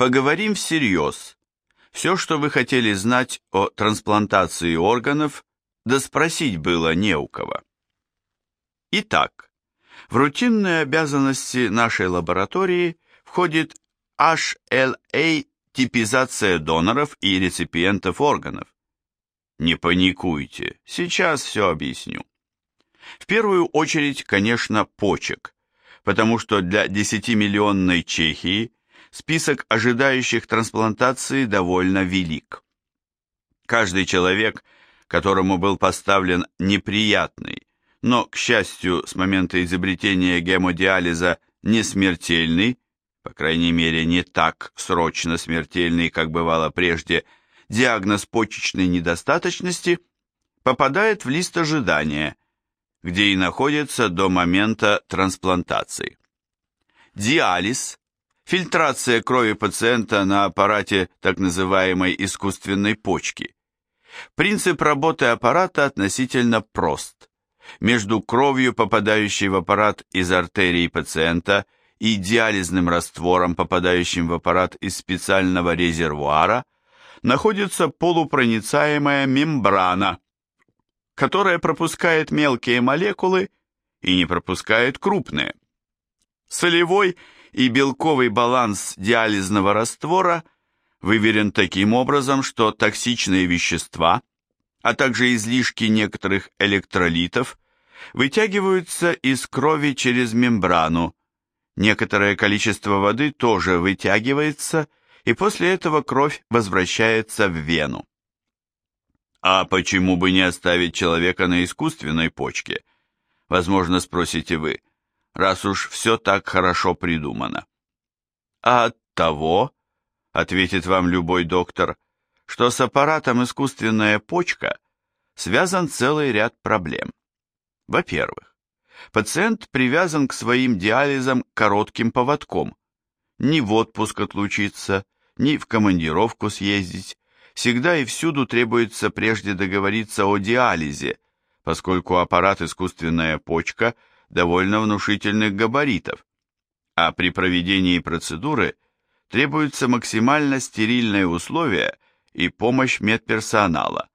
Поговорим всерьез. Все, что вы хотели знать о трансплантации органов, да спросить было не у кого. Итак, в рутинные обязанности нашей лаборатории входит HLA типизация доноров и реципиентов органов. Не паникуйте, сейчас все объясню. В первую очередь, конечно, почек, потому что для 10-миллионной Чехии список ожидающих трансплантации довольно велик. Каждый человек, которому был поставлен неприятный, но, к счастью, с момента изобретения гемодиализа не смертельный, по крайней мере, не так срочно смертельный, как бывало прежде, диагноз почечной недостаточности, попадает в лист ожидания, где и находится до момента трансплантации. Диализ – фильтрация крови пациента на аппарате так называемой искусственной почки. Принцип работы аппарата относительно прост. Между кровью, попадающей в аппарат из артерии пациента, и диализным раствором, попадающим в аппарат из специального резервуара, находится полупроницаемая мембрана, которая пропускает мелкие молекулы и не пропускает крупные. Солевой и белковый баланс диализного раствора выверен таким образом, что токсичные вещества, а также излишки некоторых электролитов вытягиваются из крови через мембрану, некоторое количество воды тоже вытягивается, и после этого кровь возвращается в вену. А почему бы не оставить человека на искусственной почке? Возможно, спросите вы, раз уж все так хорошо придумано. А от того, ответит вам любой доктор, что с аппаратом искусственная почка связан целый ряд проблем. Во-первых, пациент привязан к своим диализам коротким поводком. Ни в отпуск отлучиться, ни в командировку съездить, всегда и всюду требуется прежде договориться о диализе, поскольку аппарат искусственная почка довольно внушительных габаритов, а при проведении процедуры требуются максимально стерильные условия и помощь медперсонала.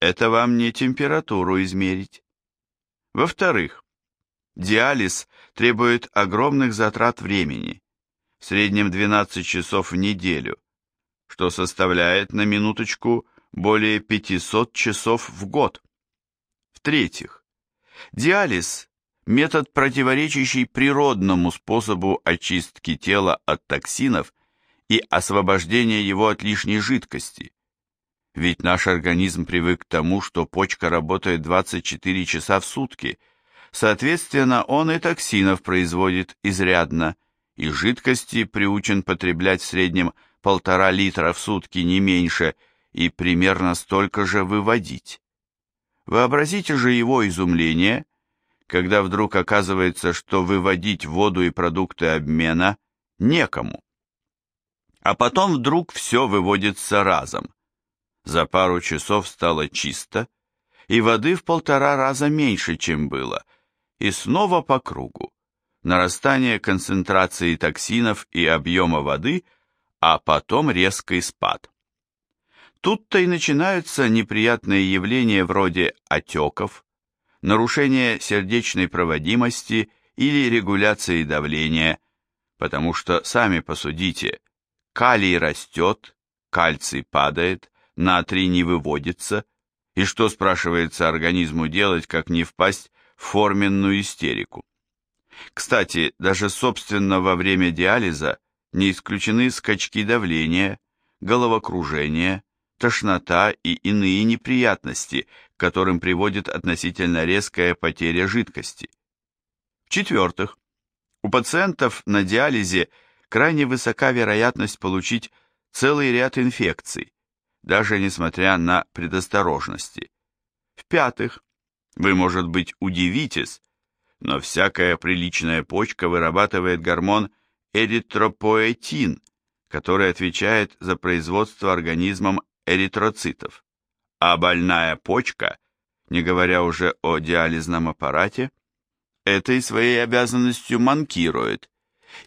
Это вам не температуру измерить. Во-вторых, диализ требует огромных затрат времени, в среднем 12 часов в неделю, что составляет на минуточку более 500 часов в год. В-третьих, диализ – метод, противоречащий природному способу очистки тела от токсинов и освобождения его от лишней жидкости. Ведь наш организм привык к тому, что почка работает 24 часа в сутки, соответственно, он и токсинов производит изрядно, и жидкости приучен потреблять в среднем полтора литра в сутки не меньше и примерно столько же выводить. Вообразите же его изумление, когда вдруг оказывается, что выводить воду и продукты обмена некому. А потом вдруг все выводится разом. За пару часов стало чисто, и воды в полтора раза меньше, чем было, и снова по кругу. Нарастание концентрации токсинов и объема воды – а потом резкий спад. Тут-то и начинаются неприятные явления вроде отеков, нарушения сердечной проводимости или регуляции давления, потому что, сами посудите, калий растет, кальций падает, натрий не выводится, и что, спрашивается, организму делать, как не впасть в форменную истерику? Кстати, даже собственно во время диализа не исключены скачки давления, головокружение, тошнота и иные неприятности, которым приводит относительно резкая потеря жидкости. В-четвертых, у пациентов на диализе крайне высока вероятность получить целый ряд инфекций, даже несмотря на предосторожности. В-пятых, вы, может быть, удивитесь, но всякая приличная почка вырабатывает гормон эритропоэтин, который отвечает за производство организмом эритроцитов, а больная почка, не говоря уже о диализном аппарате, этой своей обязанностью манкирует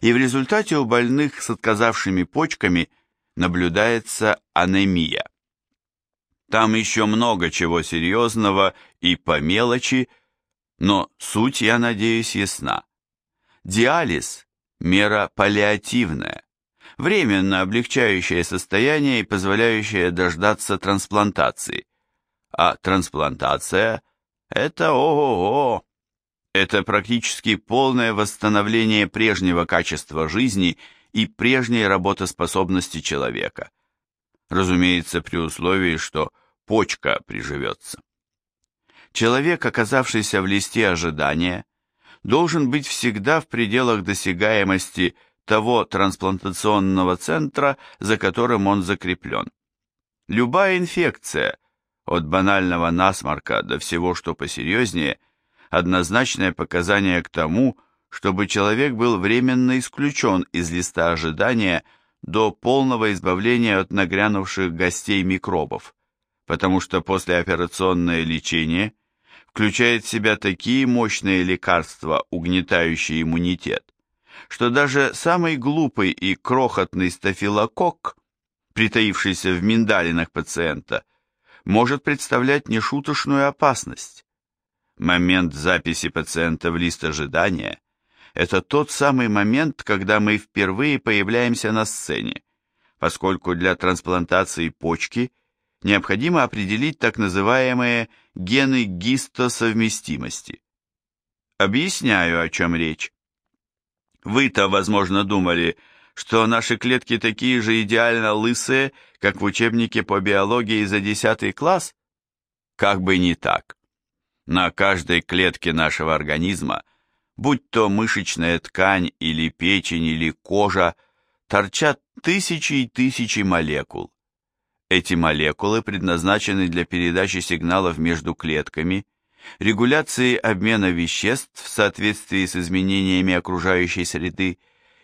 и в результате у больных с отказавшими почками наблюдается анемия. Там еще много чего серьезного и по мелочи, но суть, я надеюсь, ясна. Диализ – мера паллиативная, временно облегчающая состояние и позволяющая дождаться трансплантации. А трансплантация – это ого-го! Это практически полное восстановление прежнего качества жизни и прежней работоспособности человека. Разумеется, при условии, что почка приживется. Человек, оказавшийся в листе ожидания, должен быть всегда в пределах досягаемости того трансплантационного центра, за которым он закреплен. Любая инфекция, от банального насморка до всего, что посерьезнее, однозначное показание к тому, чтобы человек был временно исключен из листа ожидания до полного избавления от нагрянувших гостей микробов, потому что послеоперационное лечение – включает в себя такие мощные лекарства, угнетающие иммунитет, что даже самый глупый и крохотный стафилококк, притаившийся в миндалинах пациента, может представлять нешуточную опасность. Момент записи пациента в лист ожидания – это тот самый момент, когда мы впервые появляемся на сцене, поскольку для трансплантации почки – необходимо определить так называемые гены гистосовместимости. Объясняю, о чем речь. Вы-то, возможно, думали, что наши клетки такие же идеально лысые, как в учебнике по биологии за 10 класс? Как бы не так. На каждой клетке нашего организма, будь то мышечная ткань или печень или кожа, торчат тысячи и тысячи молекул. Эти молекулы предназначены для передачи сигналов между клетками, регуляции обмена веществ в соответствии с изменениями окружающей среды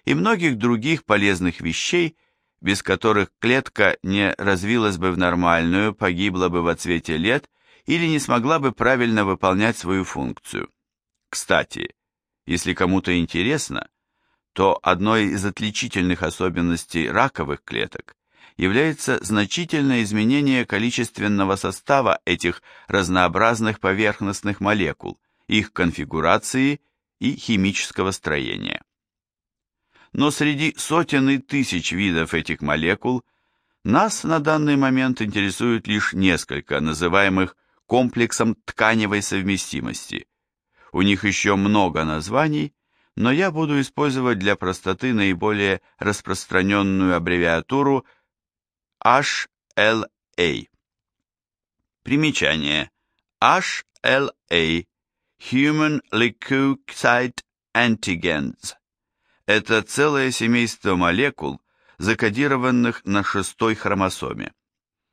и многих других полезных вещей, без которых клетка не развилась бы в нормальную, погибла бы в отсвете лет или не смогла бы правильно выполнять свою функцию. Кстати, если кому-то интересно, то одной из отличительных особенностей раковых клеток является значительное изменение количественного состава этих разнообразных поверхностных молекул, их конфигурации и химического строения. Но среди сотен и тысяч видов этих молекул нас на данный момент интересует лишь несколько, называемых комплексом тканевой совместимости. У них еще много названий, но я буду использовать для простоты наиболее распространенную аббревиатуру – HLA. Примечание. HLA Human Leukocyte Antigens. Это целое семейство молекул, закодированных на шестой хромосоме.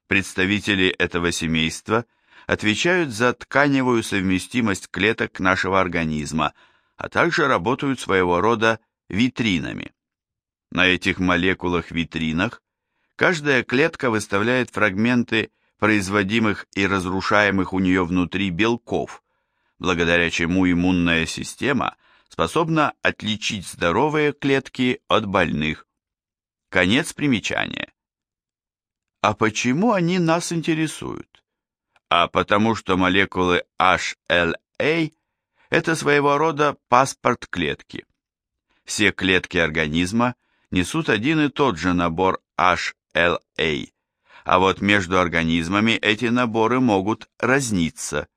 Представители этого семейства отвечают за тканевую совместимость клеток нашего организма, а также работают своего рода витринами. На этих молекулах-витринах Каждая клетка выставляет фрагменты производимых и разрушаемых у нее внутри белков, благодаря чему иммунная система способна отличить здоровые клетки от больных. Конец примечания. А почему они нас интересуют? А потому что молекулы HLA – это своего рода паспорт клетки. Все клетки организма несут один и тот же набор HLA LA. А вот между организмами эти наборы могут разниться.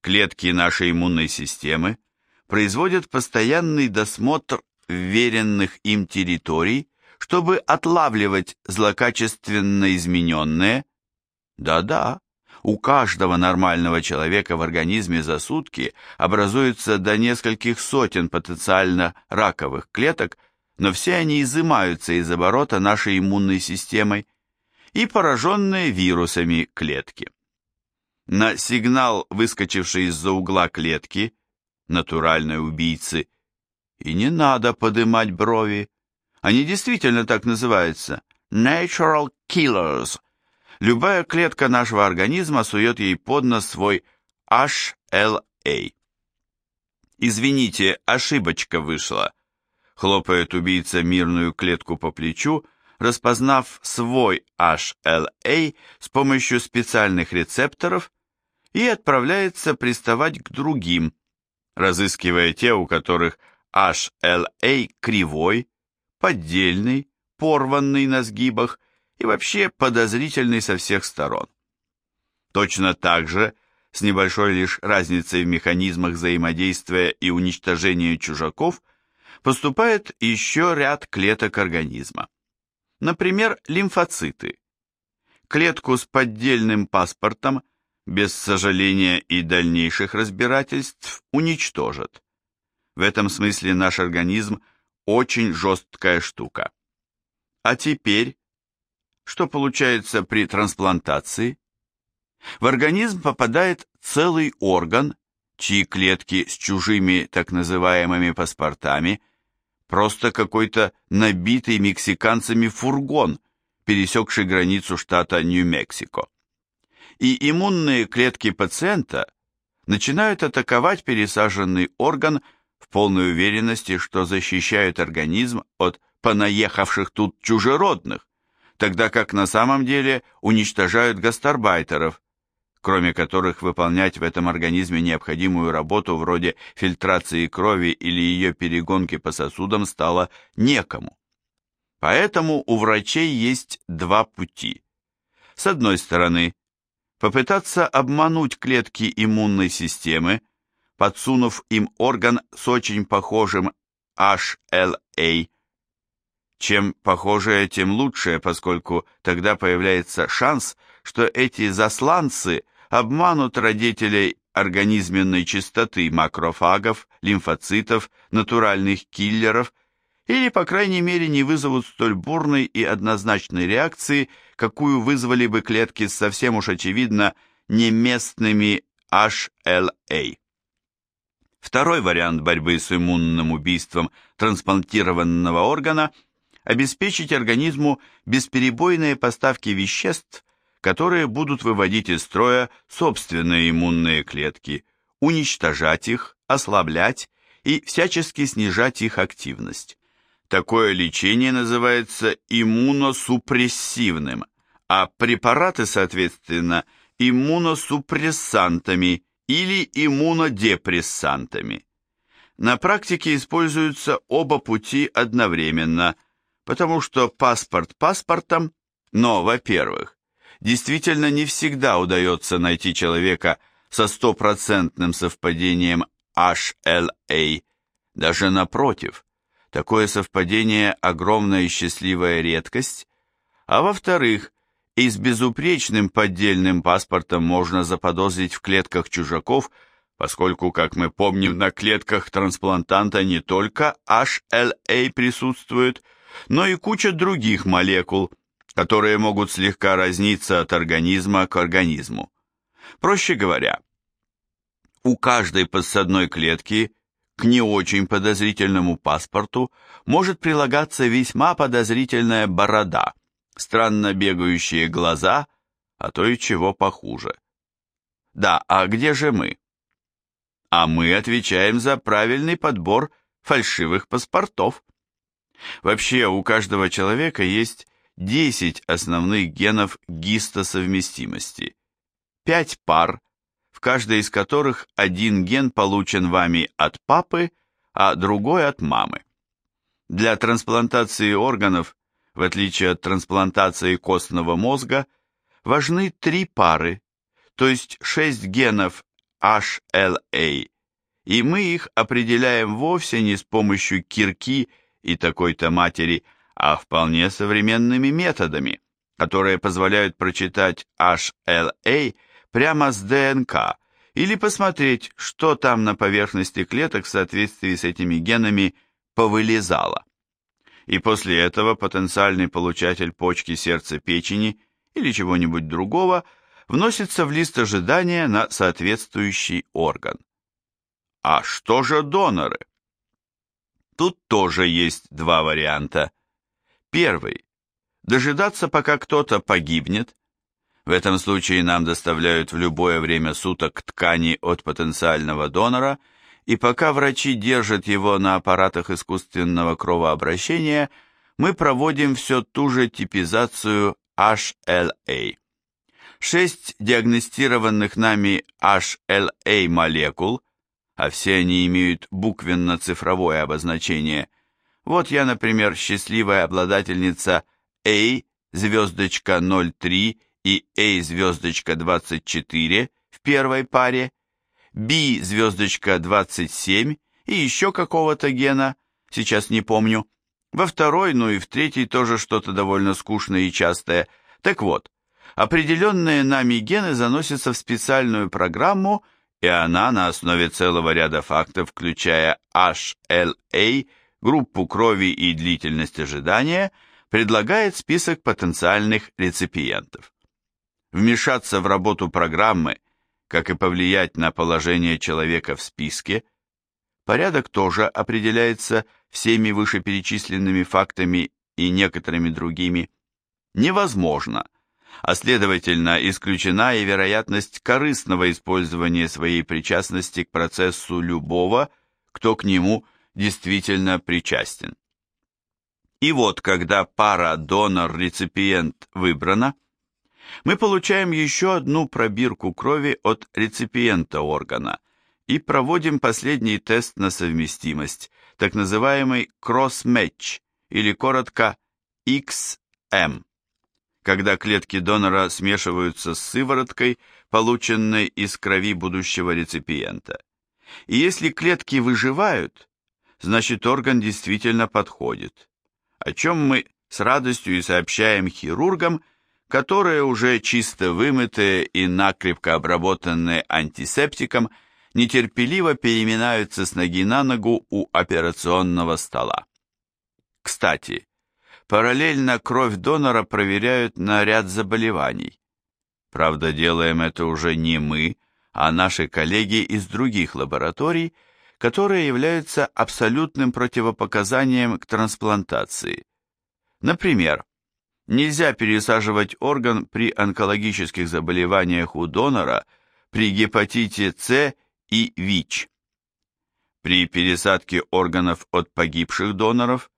Клетки нашей иммунной системы производят постоянный досмотр вверенных им территорий, чтобы отлавливать злокачественно измененные. Да-да, у каждого нормального человека в организме за сутки образуется до нескольких сотен потенциально раковых клеток, но все они изымаются из оборота нашей иммунной системой и пораженные вирусами клетки. На сигнал, выскочивший из-за угла клетки, натуральной убийцы, и не надо подымать брови, они действительно так называются, natural killers. Любая клетка нашего организма сует ей под нос свой HLA. Извините, ошибочка вышла. Хлопает убийца мирную клетку по плечу, распознав свой HLA с помощью специальных рецепторов и отправляется приставать к другим, разыскивая те, у которых HLA кривой, поддельный, порванный на сгибах и вообще подозрительный со всех сторон. Точно так же, с небольшой лишь разницей в механизмах взаимодействия и уничтожения чужаков, поступает еще ряд клеток организма. Например, лимфоциты. Клетку с поддельным паспортом без сожаления и дальнейших разбирательств уничтожат. В этом смысле наш организм очень жесткая штука. А теперь, что получается при трансплантации? В организм попадает целый орган, чьи клетки с чужими так называемыми паспортами просто какой-то набитый мексиканцами фургон, пересекший границу штата Нью-Мексико. И иммунные клетки пациента начинают атаковать пересаженный орган в полной уверенности, что защищают организм от понаехавших тут чужеродных, тогда как на самом деле уничтожают гастарбайтеров, кроме которых выполнять в этом организме необходимую работу вроде фильтрации крови или ее перегонки по сосудам стало некому. Поэтому у врачей есть два пути. С одной стороны, попытаться обмануть клетки иммунной системы, подсунув им орган с очень похожим HLA. Чем похожее, тем лучше, поскольку тогда появляется шанс, что эти засланцы обманут родителей организменной чистоты макрофагов, лимфоцитов, натуральных киллеров или, по крайней мере, не вызовут столь бурной и однозначной реакции, какую вызвали бы клетки с совсем уж очевидно неместными HLA. Второй вариант борьбы с иммунным убийством трансплантированного органа – обеспечить организму бесперебойные поставки веществ, которые будут выводить из строя собственные иммунные клетки, уничтожать их, ослаблять и всячески снижать их активность. Такое лечение называется иммуносупрессивным, а препараты, соответственно, иммуносупрессантами или иммунодепрессантами. На практике используются оба пути одновременно, потому что паспорт паспортом, но, во-первых, действительно не всегда удается найти человека со стопроцентным совпадением HLA, даже напротив, такое совпадение – огромная и счастливая редкость, а во-вторых, и с безупречным поддельным паспортом можно заподозрить в клетках чужаков, поскольку, как мы помним, на клетках трансплантанта не только HLA присутствует, но и куча других молекул, которые могут слегка разниться от организма к организму. Проще говоря, у каждой подсадной клетки к не очень подозрительному паспорту может прилагаться весьма подозрительная борода – странно бегающие глаза, а то и чего похуже. Да, а где же мы? А мы отвечаем за правильный подбор фальшивых паспортов. Вообще, у каждого человека есть 10 основных генов гистосовместимости. 5 пар, в каждой из которых один ген получен вами от папы, а другой от мамы. Для трансплантации органов в отличие от трансплантации костного мозга, важны три пары, то есть шесть генов HLA, и мы их определяем вовсе не с помощью кирки и такой-то матери, а вполне современными методами, которые позволяют прочитать HLA прямо с ДНК или посмотреть, что там на поверхности клеток в соответствии с этими генами повылезало и после этого потенциальный получатель почки сердца печени или чего-нибудь другого вносится в лист ожидания на соответствующий орган. А что же доноры? Тут тоже есть два варианта. Первый – дожидаться, пока кто-то погибнет. В этом случае нам доставляют в любое время суток ткани от потенциального донора и пока врачи держат его на аппаратах искусственного кровообращения, мы проводим все ту же типизацию HLA. Шесть диагностированных нами HLA молекул, а все они имеют буквенно-цифровое обозначение. Вот я, например, счастливая обладательница A, звездочка 03 и A, звездочка 24 в первой паре, B, звездочка 27 и еще какого-то гена, сейчас не помню, во второй, ну и в третьей тоже что-то довольно скучное и частое. Так вот, определенные нами гены заносятся в специальную программу, и она на основе целого ряда фактов, включая HLA, группу крови и длительность ожидания, предлагает список потенциальных реципиентов. Вмешаться в работу программы, как и повлиять на положение человека в списке, порядок тоже определяется всеми вышеперечисленными фактами и некоторыми другими, невозможно, а следовательно исключена и вероятность корыстного использования своей причастности к процессу любого, кто к нему действительно причастен. И вот, когда пара донор-реципиент выбрана, мы получаем еще одну пробирку крови от реципиента органа и проводим последний тест на совместимость, так называемый кросс-мэтч, или коротко XM, когда клетки донора смешиваются с сывороткой, полученной из крови будущего реципиента. И если клетки выживают, значит орган действительно подходит, о чем мы с радостью и сообщаем хирургам, которые уже чисто вымытые и накрепко обработанные антисептиком – нетерпеливо переминаются с ноги на ногу у операционного стола. Кстати, параллельно кровь донора проверяют на ряд заболеваний. Правда, делаем это уже не мы, а наши коллеги из других лабораторий, которые являются абсолютным противопоказанием к трансплантации. Например, нельзя пересаживать орган при онкологических заболеваниях у донора при гепатите С и ВИЧ. При пересадке органов от погибших доноров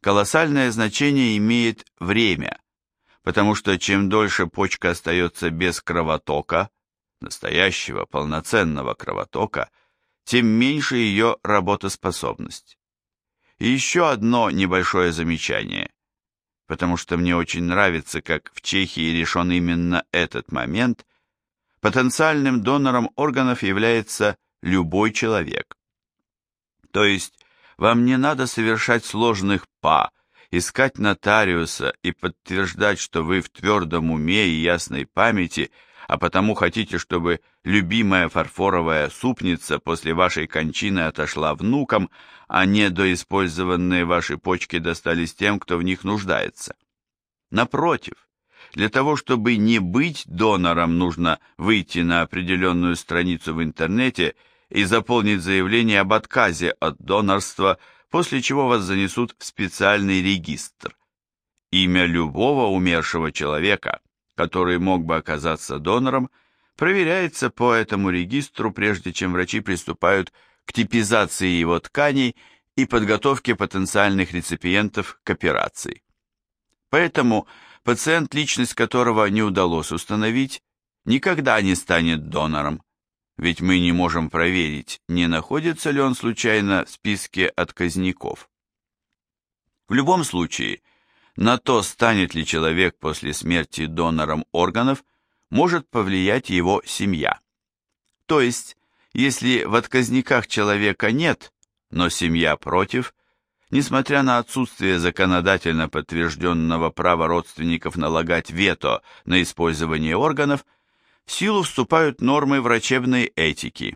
колоссальное значение имеет время, потому что чем дольше почка остается без кровотока, настоящего полноценного кровотока, тем меньше ее работоспособность. И еще одно небольшое замечание, потому что мне очень нравится, как в Чехии решен именно этот момент – потенциальным донором органов является любой человек. То есть вам не надо совершать сложных па, искать нотариуса и подтверждать, что вы в твердом уме и ясной памяти, а потому хотите, чтобы любимая фарфоровая супница после вашей кончины отошла внукам, а не доиспользованные ваши почки достались тем, кто в них нуждается. Напротив, для того, чтобы не быть донором, нужно выйти на определенную страницу в интернете и заполнить заявление об отказе от донорства, после чего вас занесут в специальный регистр. Имя любого умершего человека, который мог бы оказаться донором, проверяется по этому регистру, прежде чем врачи приступают к типизации его тканей и подготовке потенциальных реципиентов к операции. Поэтому пациент, личность которого не удалось установить, никогда не станет донором, ведь мы не можем проверить, не находится ли он случайно в списке отказников. В любом случае, на то, станет ли человек после смерти донором органов, может повлиять его семья. То есть, если в отказниках человека нет, но семья против, Несмотря на отсутствие законодательно подтвержденного права родственников налагать вето на использование органов, в силу вступают нормы врачебной этики,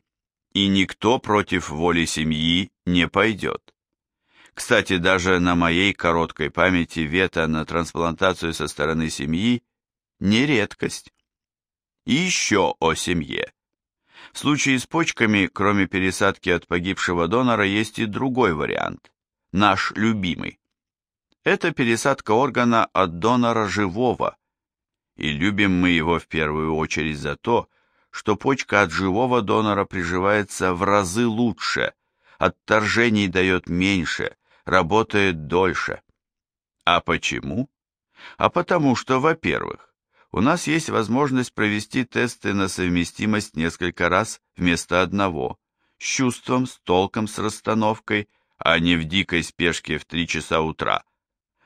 и никто против воли семьи не пойдет. Кстати, даже на моей короткой памяти вето на трансплантацию со стороны семьи не редкость. И еще о семье. В случае с почками, кроме пересадки от погибшего донора, есть и другой вариант наш любимый. Это пересадка органа от донора живого, и любим мы его в первую очередь за то, что почка от живого донора приживается в разы лучше, отторжений дает меньше, работает дольше. А почему? А потому что, во-первых, у нас есть возможность провести тесты на совместимость несколько раз вместо одного, с чувством, с толком, с расстановкой, а не в дикой спешке в три часа утра.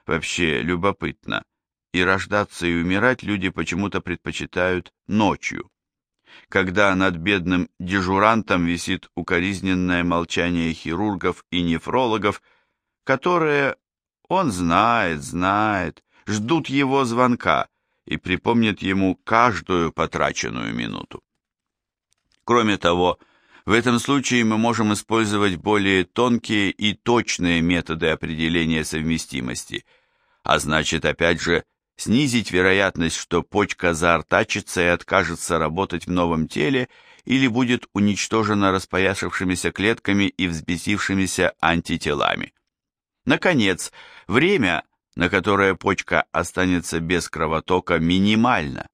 Вообще любопытно. И рождаться и умирать люди почему-то предпочитают ночью. Когда над бедным дежурантом висит укоризненное молчание хирургов и нефрологов, которые, он знает, знает, ждут его звонка и припомнят ему каждую потраченную минуту. Кроме того, в этом случае мы можем использовать более тонкие и точные методы определения совместимости, а значит, опять же, снизить вероятность, что почка заортачится и откажется работать в новом теле или будет уничтожена распоясавшимися клетками и взбесившимися антителами. Наконец, время, на которое почка останется без кровотока, минимально,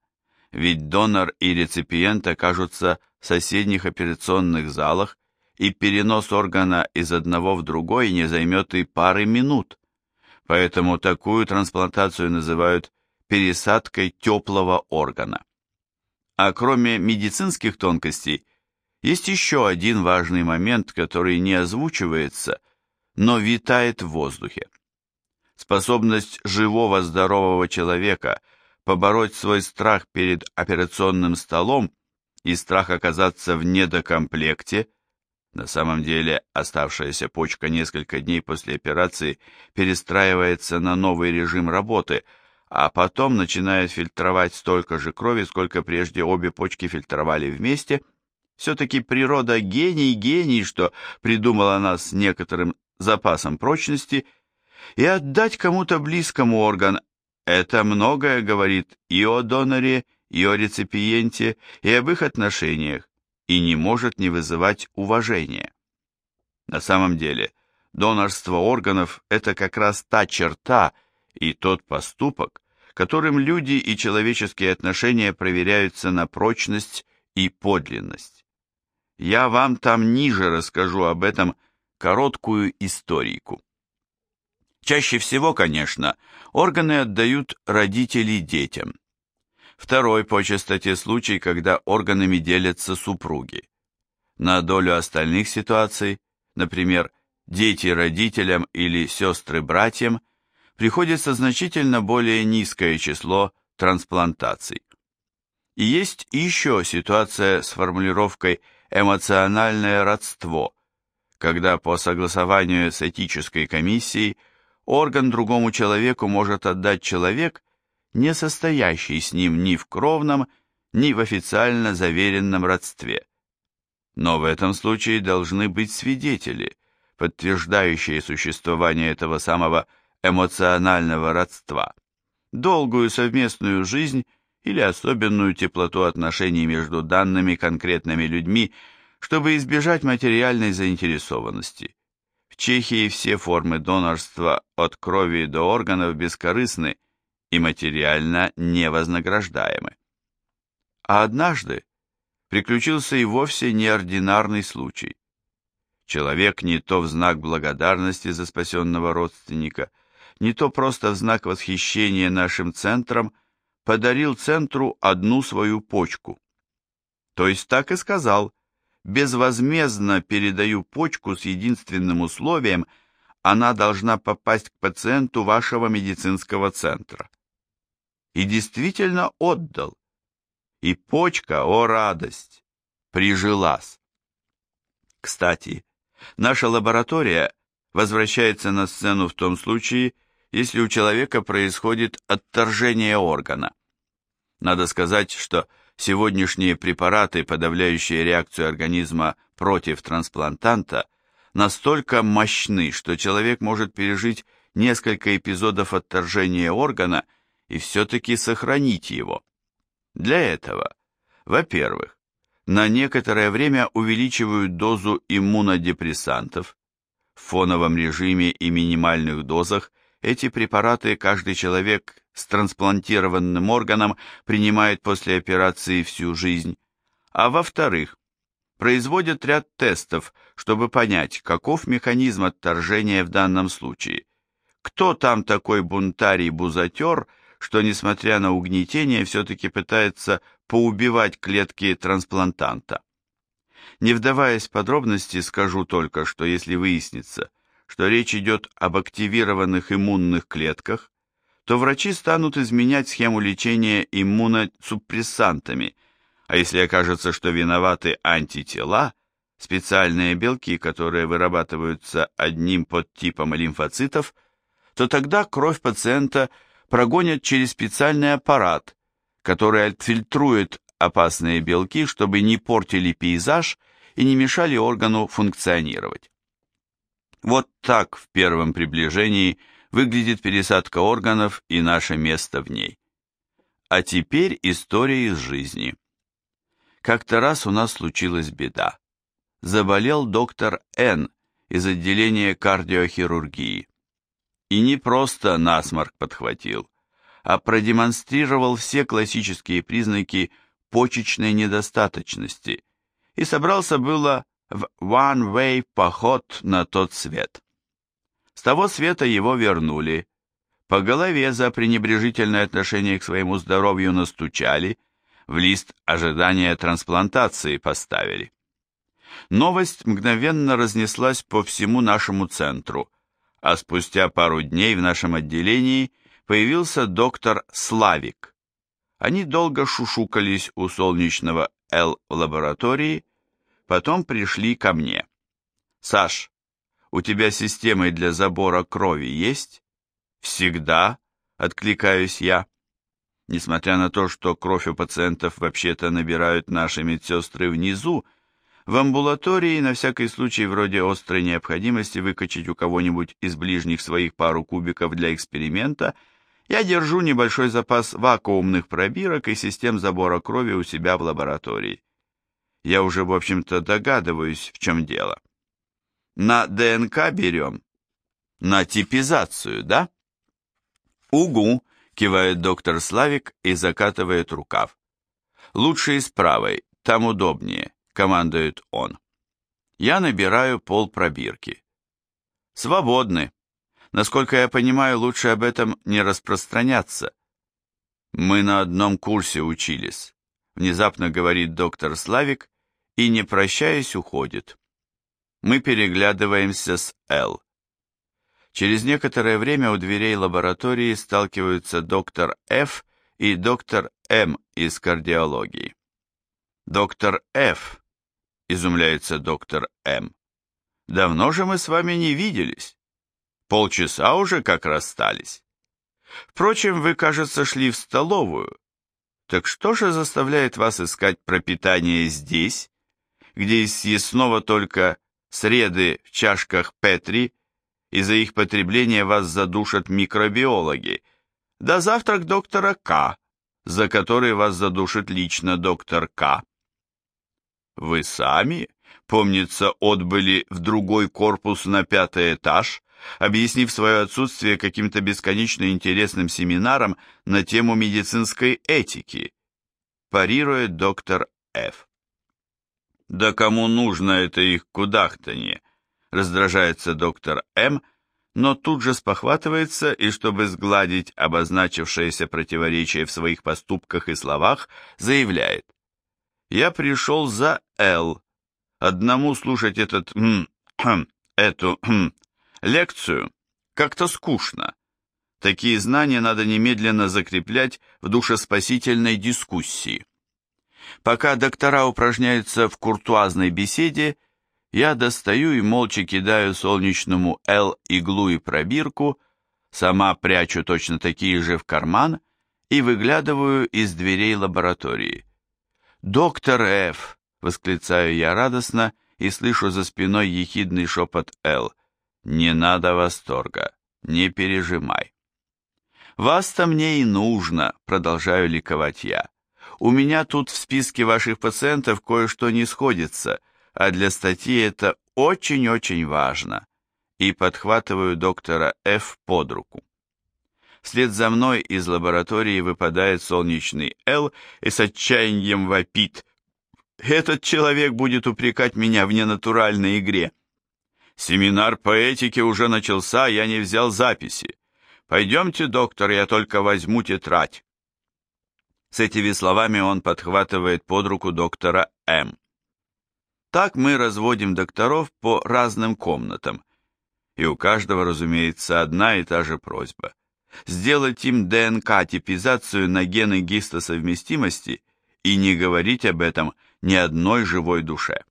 ведь донор и реципиент окажутся в соседних операционных залах, и перенос органа из одного в другой не займет и пары минут. Поэтому такую трансплантацию называют пересадкой теплого органа. А кроме медицинских тонкостей, есть еще один важный момент, который не озвучивается, но витает в воздухе. Способность живого здорового человека побороть свой страх перед операционным столом и страх оказаться в недокомплекте, на самом деле оставшаяся почка несколько дней после операции перестраивается на новый режим работы, а потом начинает фильтровать столько же крови, сколько прежде обе почки фильтровали вместе. Все-таки природа гений-гений, что придумала нас с некоторым запасом прочности, и отдать кому-то близкому орган – это многое говорит и о доноре, и о реципиенте, и об их отношениях, и не может не вызывать уважения. На самом деле, донорство органов – это как раз та черта и тот поступок, которым люди и человеческие отношения проверяются на прочность и подлинность. Я вам там ниже расскажу об этом короткую историку. Чаще всего, конечно, органы отдают родители детям. Второй по частоте случай, когда органами делятся супруги. На долю остальных ситуаций, например, дети родителям или сестры братьям, приходится значительно более низкое число трансплантаций. И есть еще ситуация с формулировкой «эмоциональное родство», когда по согласованию с этической комиссией орган другому человеку может отдать человек, не состоящий с ним ни в кровном, ни в официально заверенном родстве. Но в этом случае должны быть свидетели, подтверждающие существование этого самого эмоционального родства, долгую совместную жизнь или особенную теплоту отношений между данными конкретными людьми, чтобы избежать материальной заинтересованности. В Чехии все формы донорства от крови до органов бескорыстны и материально невознаграждаемы. А однажды приключился и вовсе неординарный случай. Человек не то в знак благодарности за спасенного родственника, не то просто в знак восхищения нашим центром подарил центру одну свою почку. То есть так и сказал, безвозмездно передаю почку с единственным условием, она должна попасть к пациенту вашего медицинского центра и действительно отдал. И почка, о радость, прижилась. Кстати, наша лаборатория возвращается на сцену в том случае, если у человека происходит отторжение органа. Надо сказать, что сегодняшние препараты, подавляющие реакцию организма против трансплантанта, настолько мощны, что человек может пережить несколько эпизодов отторжения органа и все-таки сохранить его. Для этого, во-первых, на некоторое время увеличивают дозу иммунодепрессантов. В фоновом режиме и минимальных дозах эти препараты каждый человек с трансплантированным органом принимает после операции всю жизнь, а во-вторых, производят ряд тестов, чтобы понять, каков механизм отторжения в данном случае. Кто там такой бунтарий-бузатер, что, несмотря на угнетение, все-таки пытается поубивать клетки трансплантанта? Не вдаваясь в подробности, скажу только, что если выяснится, что речь идет об активированных иммунных клетках, то врачи станут изменять схему лечения иммуносупрессантами, а если окажется, что виноваты антитела, специальные белки, которые вырабатываются одним подтипом лимфоцитов, то тогда кровь пациента прогонят через специальный аппарат, который отфильтрует опасные белки, чтобы не портили пейзаж и не мешали органу функционировать. Вот так в первом приближении выглядит пересадка органов и наше место в ней. А теперь история из жизни. Как-то раз у нас случилась беда. Заболел доктор Н из отделения кардиохирургии. И не просто насморк подхватил, а продемонстрировал все классические признаки почечной недостаточности и собрался было в one-way поход на тот свет. С того света его вернули, по голове за пренебрежительное отношение к своему здоровью настучали, в лист ожидания трансплантации поставили. Новость мгновенно разнеслась по всему нашему центру, а спустя пару дней в нашем отделении появился доктор Славик. Они долго шушукались у солнечного Л в лаборатории, потом пришли ко мне. «Саш, у тебя системы для забора крови есть?» «Всегда», — откликаюсь я. Несмотря на то, что кровь у пациентов вообще-то набирают наши медсестры внизу, в амбулатории на всякий случай вроде острой необходимости выкачать у кого-нибудь из ближних своих пару кубиков для эксперимента, я держу небольшой запас вакуумных пробирок и систем забора крови у себя в лаборатории. Я уже, в общем-то, догадываюсь, в чем дело. На ДНК берем? На типизацию, да? Угу, кивает доктор Славик и закатывает рукав. Лучше из правой, там удобнее, командует он. Я набираю пол пробирки. Свободны. Насколько я понимаю, лучше об этом не распространяться. Мы на одном курсе учились, внезапно говорит доктор Славик и, не прощаясь, уходит. Мы переглядываемся с Л. Через некоторое время у дверей лаборатории сталкиваются доктор Ф и доктор М из кардиологии. «Доктор Ф», — изумляется доктор М, — «давно же мы с вами не виделись. Полчаса уже как расстались. Впрочем, вы, кажется, шли в столовую. Так что же заставляет вас искать пропитание здесь, где из съестного только среды в чашках Петри, и за их потребление вас задушат микробиологи, да завтрак доктора К, за который вас задушит лично доктор К. Вы сами, помнится, отбыли в другой корпус на пятый этаж, объяснив свое отсутствие каким-то бесконечно интересным семинаром на тему медицинской этики, парирует доктор Ф. Да кому нужно это их кудахтанье? Раздражается доктор М, но тут же спохватывается и, чтобы сгладить обозначившееся противоречие в своих поступках и словах, заявляет. Я пришел за Л. Одному слушать этот, эту, лекцию как-то скучно. Такие знания надо немедленно закреплять в душеспасительной дискуссии. Пока доктора упражняются в куртуазной беседе, я достаю и молча кидаю солнечному Л иглу и пробирку, сама прячу точно такие же в карман и выглядываю из дверей лаборатории. «Доктор Ф!» — восклицаю я радостно и слышу за спиной ехидный шепот Л. «Не надо восторга, не пережимай». «Вас-то мне и нужно», — продолжаю ликовать я. У меня тут в списке ваших пациентов кое-что не сходится, а для статьи это очень-очень важно. И подхватываю доктора Ф под руку. Вслед за мной из лаборатории выпадает солнечный Л и с отчаянием вопит. этот человек будет упрекать меня в ненатуральной игре. Семинар по этике уже начался, я не взял записи. Пойдемте, доктор, я только возьму тетрадь. С этими словами он подхватывает под руку доктора М. Так мы разводим докторов по разным комнатам. И у каждого, разумеется, одна и та же просьба. Сделать им ДНК-типизацию на гены гистосовместимости и не говорить об этом ни одной живой душе.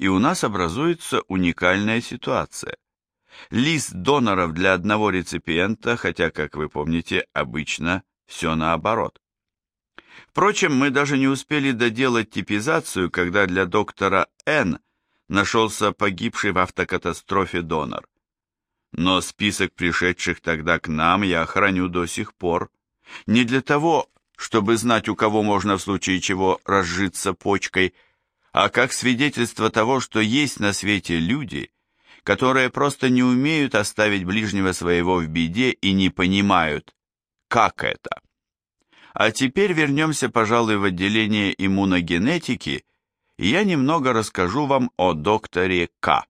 И у нас образуется уникальная ситуация. Лист доноров для одного реципиента, хотя, как вы помните, обычно все наоборот. Впрочем, мы даже не успели доделать типизацию, когда для доктора Н нашелся погибший в автокатастрофе донор. Но список пришедших тогда к нам я храню до сих пор. Не для того, чтобы знать, у кого можно в случае чего разжиться почкой, а как свидетельство того, что есть на свете люди, которые просто не умеют оставить ближнего своего в беде и не понимают, как это. А теперь вернемся, пожалуй, в отделение иммуногенетики, и я немного расскажу вам о докторе К.